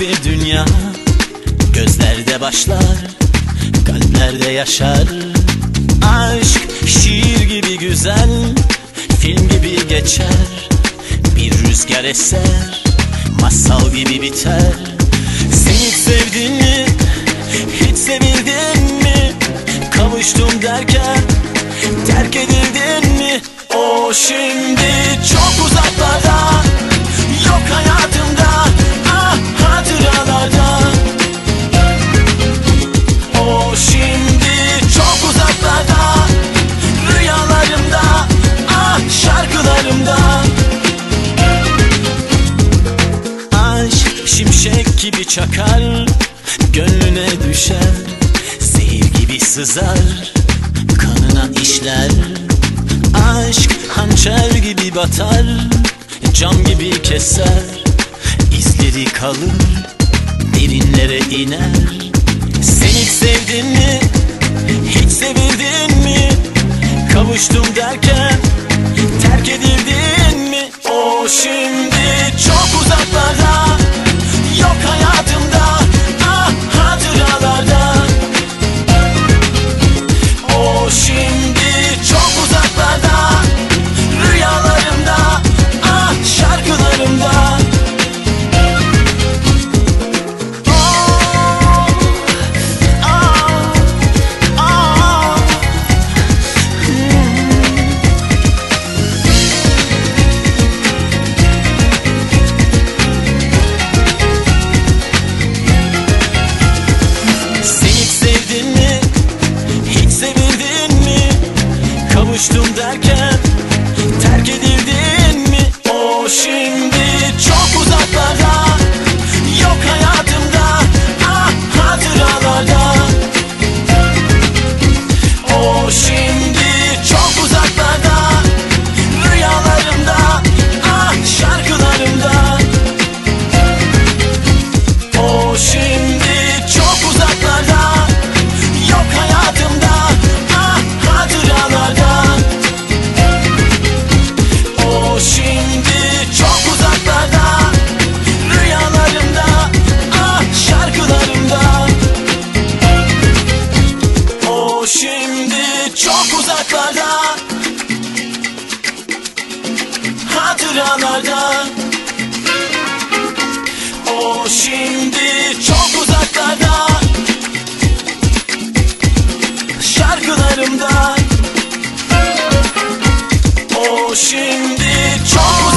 bir dünya Gözlerde başlar Kalplerde yaşar Aşk şiir gibi güzel Film gibi geçer Bir rüzgar eser Masal gibi biter Sen hiç sevdin mi? Hiç sevildin mi? Kavuştum derken Terk edildin mi? O şimdi çok uzaklarda şimşek gibi çakar Gönlüne düşer Zehir gibi sızar Kanına işler Aşk hançer gibi batar Cam gibi keser İzleri kalır Derinlere iner Sen hiç sevdin mi? Hiç sevildin mi? Kavuştum derken Terk edildin mi? O şimdi çok uzaklarda Kavuştum derken O şimdi çok uzaklarda. Hatıralarda. O şimdi çok uzaklarda. Şarkılarımda. O şimdi çok